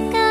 ketika